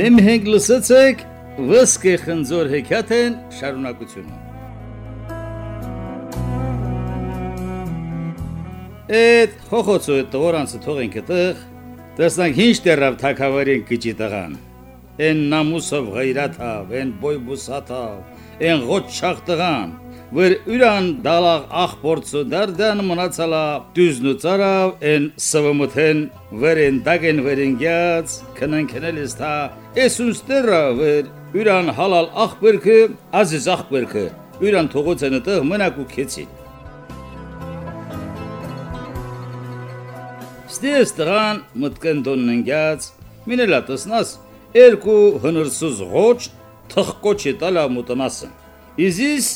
Դեմ հենք լսեցեք վսկե խնձոր հեքիաթեն շարունակությունը։ Էդ խոխոցը տողորանցը թողենք այդտեղ, տեսնանք ինչ դեռավ թակավարին կճի տղան։ Են նամուսով գայրաթավ, են բոյբուսաթավ, են ղոչախ տղան, որ ուրան դալաղ ախորցու դարդան մնացալա դյուզնու ծարավ են սվմթեն վերեն դագեն վերենգյաց քննքնելիս թա էսունստերա վեր ուրան հալալ ախբերքը ազիզ ախբերքը ուրան թողոցենը տեղ մնակու քեցի Ստես տղան մտքեն դոնննգյաց մինելա տեսնաս երկու հնրսուզ ղոչ թխկոչի տալա մուտնասը Իզիս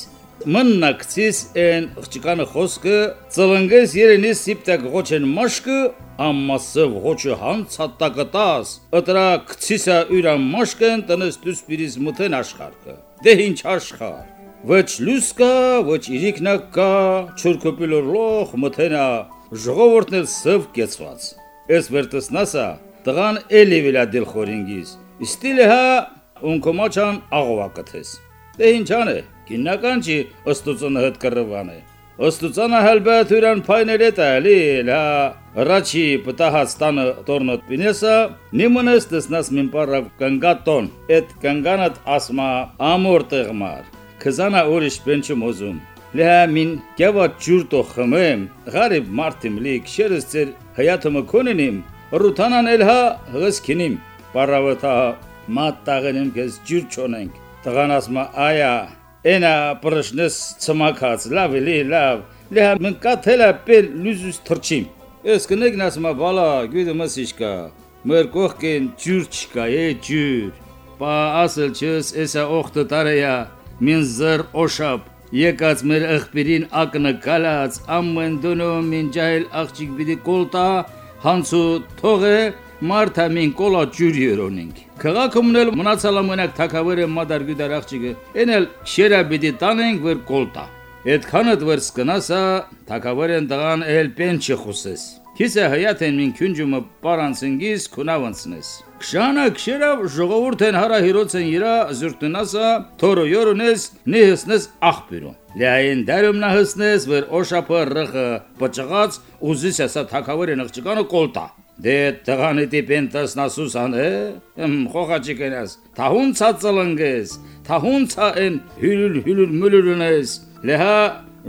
մննակցիս են աղջկանը խոսքը ծլնգես երենիս սիպտակ ղոչեն մաշկը ամմասով ղոչը հանցատակտաս ըտրա քցիսա յուրա մաշկեն տնես դուսպիրիս մթեն աշխարհը դե ինչ աշխարհ ոչ լուսկա ոչ իրիկնակա չուրկոպիլոր լոխ մթենա ժողովուրդն էլ սև կեցված ես վերտեսնասա տղան էլի վիլա դիլ խորինգիս ստիլը հա ունկոմաչան աղովակթես դե ինչ անը Կինական չի ըստուցոնը հետ կռվան է։ Ըստուցանը հալբետ ուրան փայնել է տալի, լա ռաչի պտահած տանը տորնոտ պինեսա, նիմունես տեսնաս մին պարավ կնգատոն, էդ կնգանատ ասմա ամոր տեղմար, քզանա ուրիշ պենչում ոզում։ Լա մին կյավա ջուրտո խմեմ, գարիբ մարտիմ լիք շերս ծեր հյաթումը կոնինիմ, ռութանան էլհա հղսքինիմ, պարավտա մատտաղենիմ կեզ ջուր չոնենք, տղան ասմա այա Էնա պրշնես ցմակած, լավ էլի, լավ։ Լեհ մնկաթելա պել լուզուս թրչիմ։ Ես կնեգն ասմա բալա, գույդը մասիշկա։ Մեր կողքին ջուր չկա, է ջուր։ Պա ասել չես, էսա օխտը տարեյա, մին զր օշապ։ Եկած մեր ըղբիրին ակնը կալած, ամեն դնում մին ջահել աղջիկ բիդի կոլտա, հանցու թողե, Մարտա մին կոլա ջուր երոնինք։ Քաղաքում էլ մնացալ ամենակ թակավերը մադար գյուդար աղջիկը։ Էնել շերա բիդի տանենք վեր կոլտա։ Այդքանը դվեր սկնասա թակավերեն տղան էլ պենչի խուսես։ Քիսը հայաթեն մին քունջումը պարանցնգիս քունավանցնես։ Քշանա քշերավ ժողովուրդեն հարա հիրոցեն իրա զուրտնասա թորո յորունես նիհսնես ախբիրո։ Լայն դարումնա հսնես վեր օշապը ռխը պճղած ուզիս ասա թակավերեն աղջիկանը կոլտա։ Դե տղանի տիպեն տասնասուսան է, ըմ խոխաճիկենաս, թահունցա ծլնգես, թահունցա են հյուրül հյուրül մülülünես, լեհա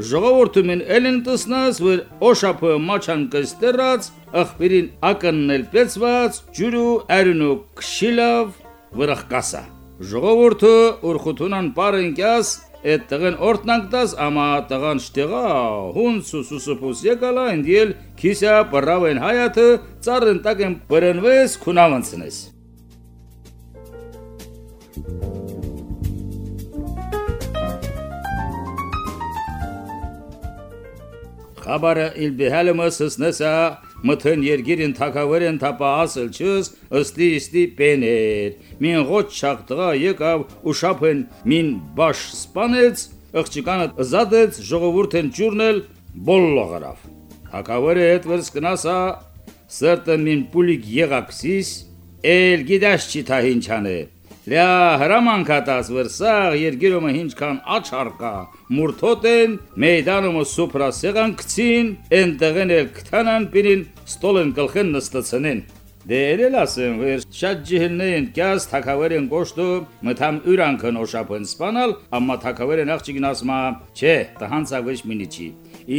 ժողովուրդում են ելն տսնաս, որ օշապը մաչան կստերած, ախբիրին ակննել պեցված, ջուրու արունու քշիլավ վրախկասա։ Ժողովուրդը ուրխութունան պարենկյաս Այդ տղեն օրտնանք ամա տղան շտեղա հունց սուսուպուս եկալա ընդիել քիսա բրավեն հայաթը ծառն տակեն բրնվես քունավանցնես Խաբարը իլբեհալը սսնեսա մթեն երգիրին թակավերեն թապա ասել չս ըստի ստի պեներ մին ղոչ շախտղա եկավ ու շապեն մին բաշ սպանեց աղջիկանը զադեց ժողովուրդեն ջուրնել բոլլողարավ թակավերը հետ վերս կնասա սրտը մին պուլիկ եղակսիս էլ գիտաշ չի թա ինչանը Լա հրամանքատած վրսաղ երգիրոմը ինչքան աչարկա մուրթոտեն մեյդանոմը սուպրա սեղանքցին ընտեղեն էլ կթանան պիրին ստոլեն գլխեն նստացնեն Դերել ասեմ, որ շատ ջիհլնեն կյաս թակավերեն գոշտու մտամ ուրանքն օշապն սպանալ, ամմա թակավերեն աղջիկն ասմա, չէ, տհանցավեշ մինիչի։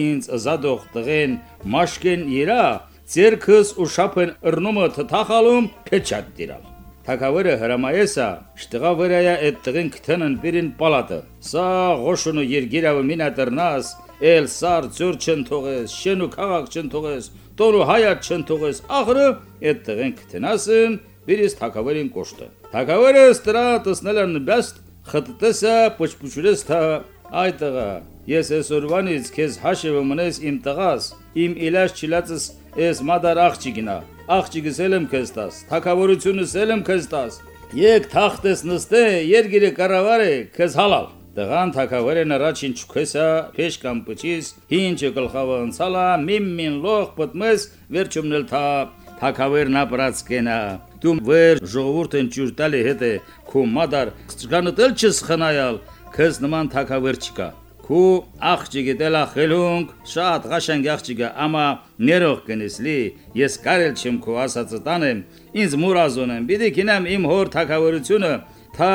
Ինձ զադող տղեն մաշկեն իրա, ցերքս ու շապն ըրնումը թթախալում փեչատ դիրալ։ Թակավերը հրամայեսա, շտղա վրայա այդ տղին կթնն բիրին պալատը։ Սա ղոշունու երգիրավը մինատրնաս, էլ սար ձոր չն թողես, շենու քաղաք չն թողես, տորու հայատ չն թողես, ախրը այդ տղին կթնասն, բիրիս թակավերին կոշտը։ Թակավերը ստրա տսնելան բեստ, խտտեսա պուչպուչուրես թա, այ տղա, ես այսօրվանից քեզ հաշևը մնես իմ տղաս, իմ իլաշ չիլածս ես մադար աղջիկնա աղջիկս ելեմ քեզ տաս, թակավորությունս ելեմ քեզ տաս։ Եկ թախտես նստե, երգիրը կառավարե, քեզ հալալ։ Տղան թակավերեն առաջին չքեսա, փեշ կամ պճիս, հինչը գլխավը ընցալա, միմ մին լող պատմես, վերջումնել թա թակավերն ապրած կենա դու վեր ժողովուրդն ջուր տալի հետ է քո մադար ճգանտել չս խնայալ քեզ նման թակավեր չկա քու աղջիկը դելա խելունг շատ ղաշանգ աղջիկը ամա ներող կնեսլի ես կարել չեմ քո ասածը տանեմ ինձ մուրազոն եմ բիդի կինամ իմ հոր թակավերությունը թա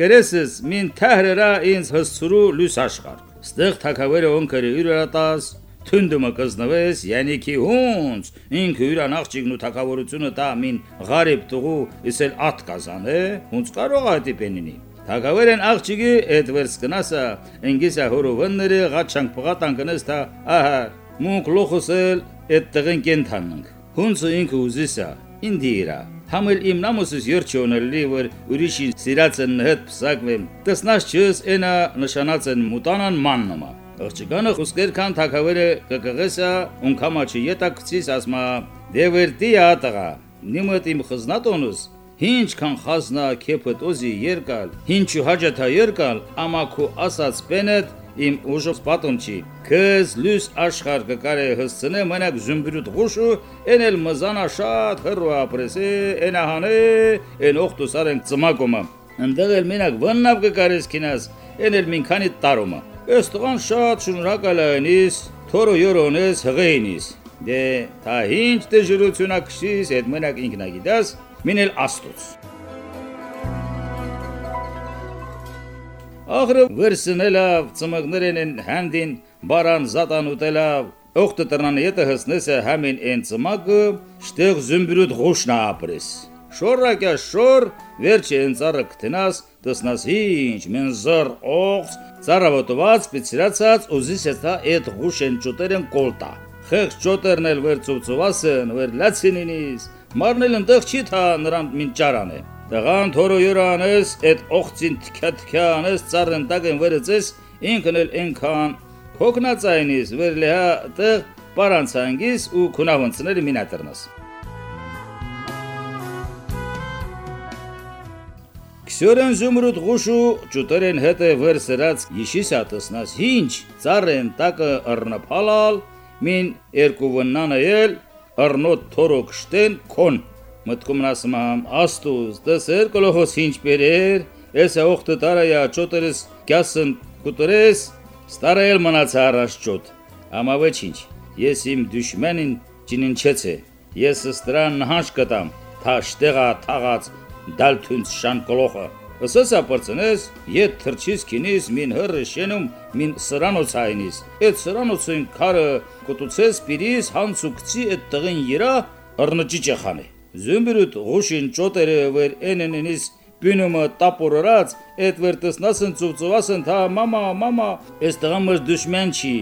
գերեսս մին թահրերա ինձ հսցրու լույս աշխարհ ստեղ թակավերըոնքերը յուրատաս Թունդումը կզնվես, յանիքի հունց, ինքը յուրան աղջիկն ու թակավորությունը տա մին ღարիբ տղու իսել ատ կազան է, հունց կարող է դիպենինի։ Թակավերեն աղջիկի այդ վերս կնասա, ընգիսա հորովնները ղաչանք պղատան կնես թա, ահա, մունք լոխոսել այդ տղեն կենթաննք։ Հունցը ինքը ուզիսա, ինդիրա։ Համել իմ նամոսս երջոնելի որ ուրիշի սիրածն հետ պսակվեմ։ Տեսնաս չես այնա նշանացն մուտանան մաննամա։ Աղջիկանը խուսկեր քան թակավերը կկղեսա ունքամաչի յետակցիս ասմա դևերտի ատղա նիմըտ իմ խզնատոնուս Ինչ քան խազնա քեփդ օզի երկալ, ինչու հաջաթա երկալ, ամակու ասած պենետ իմ ուժով պատում չի։ Քեզ լույս աշխարհ կկարե հսցնե մենակ զումբրուտ ղուշու, էնել մզանա շատ հրու ապրեսե, էնահանե, են օխտու սարեն ծմակոմա։ Ընդեղ էլ մենակ վննավ կկարես քինաս, էնել մինքանի տարոմա։ Ես տղան շատ շնորհակալ այնիս, թորո յորոնես հղեինիս։ Դե, թա ինչ դժրությունա քշիս, այդ մենակ ինքնագիտաս, մինել աստուց։ Ախրը վերսնելավ ծմակներեն են հանդին բարան զատան ուտելավ Օխտը տրնանը ետը հսնեսը համին են ծմակը շտեղ զումբրուտ ղոշնա ապրես Շորակյա շոր վերջի են ծառը կտնաս տեսնաս ինչ մեն զոր օղց ծառավոտված պիցրացած ուզիս էտա այդ ղուշեն ճուտերեն կոլտա Խեղ ճոտերն էլ վեր ծուծուվասն վեր լացինինիս Մարնել ընդեղ չի թա նրան մինչարան է։ Տղան թորո յուրանես, այդ օխցին թքաթքյանես ծառն տակեն վերծես, ինքն էլ ինքան հոգնածայնիս վերլեհա տեղ պարանցանգիս ու քունավնցները մինատրնաս։ Քսյորեն զումրուտ ղուշու ճուտերեն հետը վեր սրած իշիսա տսնաս ինչ ծառեն տակը առնփալալ մին երկու վնանը ել առնոտ թորոք շտեն քոն մտքում ասում եմ աստուզ դսեր կլոխոս ինչ բերեր ես օխտը տարայա ճոտերս գասն կուտրես ստարայել մնաց առաջ ճոտ ամա ոչինչ ես իմ դուշմենին ճինինչեցե ես ստրան նահանջ կտամ թաշտեղա թաղած դալթունց շան կլոխը Ասասա պրծնես, ետ թրջիս քինիս մին հրը շենում մին սրանոցայնիս։ Այդ սրանոցին քարը կտուցես պիրիս հանցուկցի այդ տղին իրա առնճիճը խանը։ Զումբրուտ ղուշին ճոտերը վեր ենենինիս բյունումը տապորած, այդ վեր տեսնասն ծուծուվասն թա մամա մամա, այս տղան մս դուշմեն չի,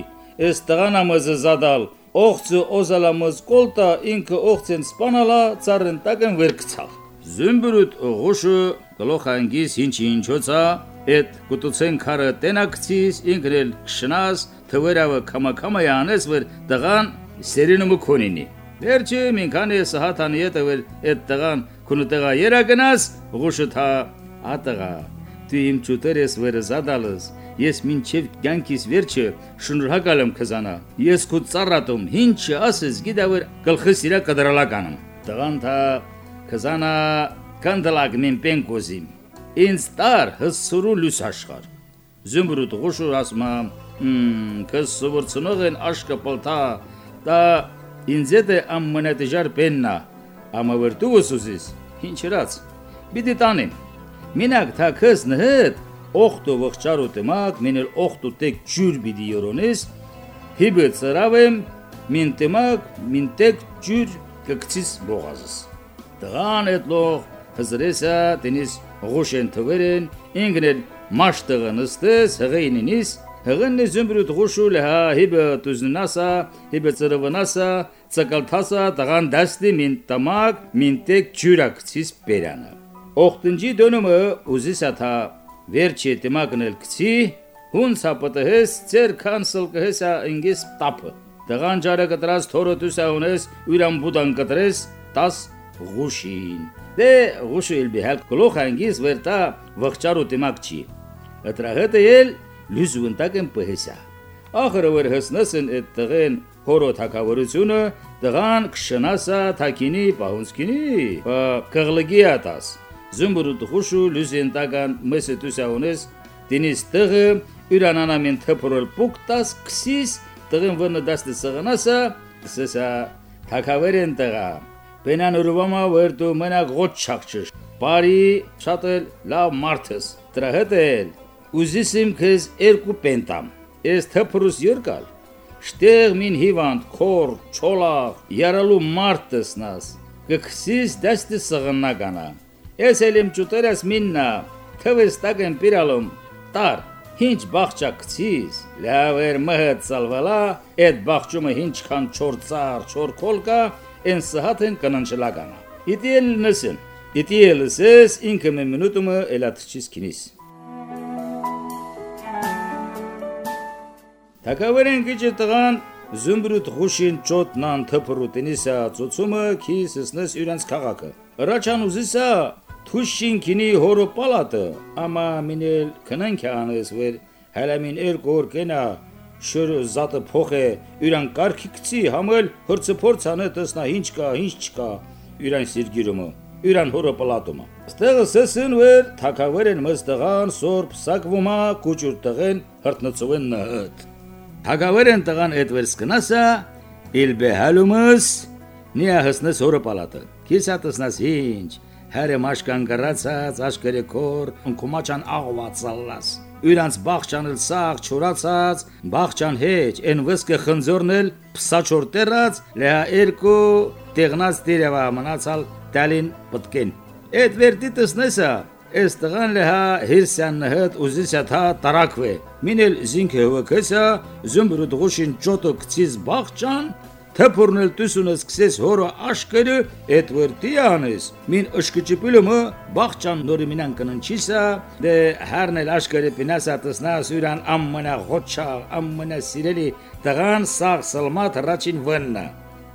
այս տղան ամզ զադալ, օղցը օզալամыз կոլտա ինքը օղցեն սպանալա ծառն տակն վեր կցալ։ Զումբրուտ ղուշը գլոխանգիս ինչ ինչոցա այդ կուտուցեն քարը տենակցիս ինքնել շնաս թվերավը կամակամայանես վեր տղան սերինումը քոնինի Վերջի մինքանի սահատանի հետ վեր այդ տղան քունտեղա երագնաս ղուշթա ատղա դու իմ ճուտերես վերը զադալս ես մինչև կյանքիս վերջը շնորհակալ եմ քզանա ես քո ծառատում ինչ ասես գիտավեր գլխս իրա կդրալականում տղան թա քզանա կանդլակ մին պենկոզիմ ինձ տար հսուրու լույս աշխար զումրուտ ղուշուր ասմա կս սովորցնող են աշկը պլտա դա ինձ է ամմնատիժար պեննա ամավրտու ուսուսիս ինչրած բիդի տանեմ մինակ թա քս նհդ օխտո վղճարու տեմակ մինել օխտո տեք ջուր բիդի յորոնես հիբը ծրավեմ մին տեմակ մին տեք ջուր կկցիս բողազս տղան էտ լող հզրեսա դենիս ղուշեն թվերեն ինգնել մաշտղը նստես հղեինինիս հղննի զումբրուտ ղուշուլ հա հիբը տուզնասա հիբը ծրվնասա ցկալթասա տղան դաստի մին տամակ մինտեք ջուրակցիս բերանը օխտնջի դոնումը ուզիսաթա վերջի տմակնել կցի հուն սապտհես ծեր կանսլ կհեսա ինգիս տապը տղան ջարը կտրած թորոտուսա ունես ուրամ բուդան կտրես 10 ղուշին։ Դե ղուշիլ բիհալ գլոխ անգիս վերտա վղճարու դիմակ չի։ Ատրահետը ել լյուզուն տակն պհեսա։ Ախրը վեր հսնասն այդ տղեն հորոտ հակավորությունը տղան կշնասա թակինի պահունսկինի կղլգի ատաս։ Զումբրուտ ղուշու լյուզեն տական մեսը դուսաունես դինիս տղը իրանանամին թփորել պուկտաս քսիս տղեն վնը դաստը սղնասա սեսա թակավերեն տղա բենան ուրվամա վերտու մենակ ղոտ չախչշ բարի շատել լավ մարդս դրա հետ էլ ուզիսիմ քեզ երկու պենտամ ես թփրուս երկալ Շտեղ մին հիվանդ, քոր, չոլաղ, երալու մարդ տեսնաս, գքսիս դաստի սղննականա։ Ես էլիմ ճուտերս միննա, թվես տակեն պիրալում, տար, հինչ բաղճա կցիս, լավեր մհդ սալվալա, այդ բաղճումը հինչ քան չորցար, չոր կոլկա, են սհատեն կնանչլականա։ Իտիել նսին, իտիել սես ինքը մեն մինուտումը էլատչիս քինիս։ Թակավերեն գիճը տղան զումբրուտ խուշին ճոտնան թփրուտինիսա ծոցումը քիսսնես իրենց քաղաքը։ Ռաչան ուզիսա թուշին քինի հորո պալատը, ամա մինել քնանքյանես վեր հալամին երկոր կենա շուր զատը փոխե իրան կարքի գցի համել հրցը փորձանը տեսնա ինչ կա, ինչ չկա իրան սիրգիրումը իրան հորը պլատումը ստեղը սեսն վեր թակավերեն մստղան սորբ սակվումա կուճուր տղեն հրտնծուեն նհդ Հագավերեն տղան այդ վերսկնասա իլբե հալումս նիա հսնես հորը պալատը քիսատսնաս ինչ հերը մաշկան գրացած աշկերը կոր ընկումաչան աղվացալլաս Իրանց բախճանել սաղ չորացած բախճան հեչ են վսկը խնձորնել փսաչորտերած լեհա երկու տեղնած դերևա մնացալ տալին պտկեն Այդ վերդի տեսնեսա Այս տղան լեհա հիրսյան նհդ ուզիսա թա տարակվե։ Մինել զինքը հվկեսա, զումբրու դղուշին ճոտո կցիս բաղճան, թփորնել տուսունս կսես հորը աշկերը, էդ վրտի անես։ Մին ըշկճիպիլումը բաղճան նորի մինան կննչիսա, դե հարնել աշկերը պինասա տսնաս ուրան ամմնա ղոչա, ամմնա սիրելի տղան սաղ սլմատ ռաչին վննա։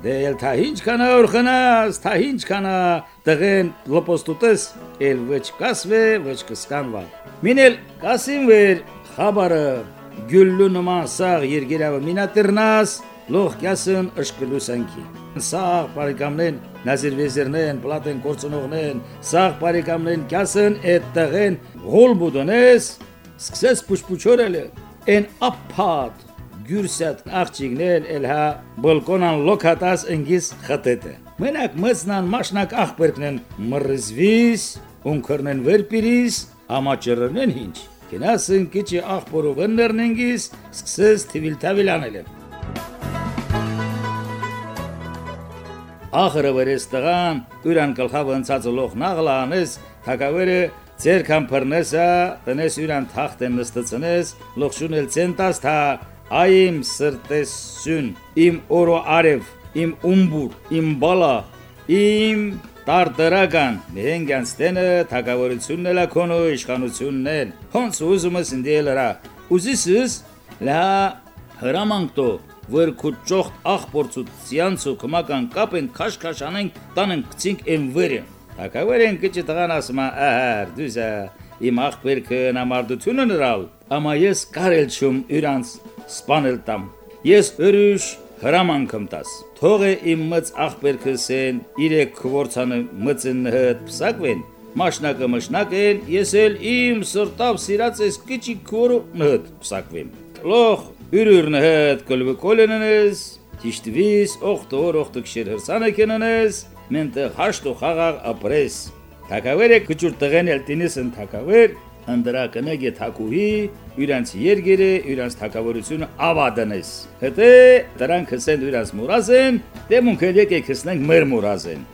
Դե էլ թա ինչ կանա օրխնաս, թա ինչ կանա տղեն լոպոստուտես, էլ ոչ կասվե, ոչ կսկանվա։ Մինել կասին վեր խաբարը գյուլլու նման սաղ երգերավը մինատրնաս, լող կյասն ըշկլուսանքի։ Սաղ բարեկամնեն, նազիր վեզերնեն, պլատեն կորցնողնեն, սաղ բարեկամնեն կյասն այդ տղեն գոլ բուդոնես, սկսես պուշպուչորելը, են ապատ գյուրսատ աղջիկներ էլհա բալկոնան լոքատաս ընգիս խտետը մենակ մծնան մաշնակ աղբերքնեն մռզվիս ունքրնեն վերպիրիս ամաճրնեն հինչ կնասն քիչի աղբորովներն ընգիս սկսես թիվիլ թավիլանել Ախրը վերես տղան, ուրան կլխավ ընցած լող նաղլանես, թակավերը ձեր կամփրնեսա, տնես ուրան թախտեն նստծնես, լողշունել ցենտաս թա Այ իմ սրտեսուն, իմ օրո արև, իմ ումբուր, իմ բալա, իմ տարտրական նենգան ստենը թակավորությունն էլա քոնո իշխանությունն էլ հոնց ուզում ես ինդելրա ուզիսս լա հրամանքտո որ քուճոխ ախպորցու ցյանցու կմական կապեն քաշքաշանեն տանեն կցինք են վերը թակավորեն կճ տղան ասма ահար դուզա իմ ախպերքը նամարդությունը նրալ ամա ես կարել չում իրանց սպանել տամ։ Ես ըրուշ հրամանքım տաս։ Թող է իմ մծ աղբերքսեն իրեք քվորցանը մծն հդ փսակվեն։ Մաշնակը մշնակեն, ես էլ իմ սրտավ սիրած ես քիչի քորը հդ փսակվեմ։ Լոխ ուրուրն հդ կլվը կոլեննես, ճիշտվիս օխտոր օխտքշեր հրսանը կեննես, մենտեղ հաշտո խաղաղ ապրես։ Թակավերը քչուր տղեն էլ տինեսն թակավեր ընդրակնե գեթակուհի իրանց երգերը իրանց թակավորությունը ավադնես հետե դրանք հսեն իրանց մուրազեն դեմունք եկեք հսնենք մեր մուրազեն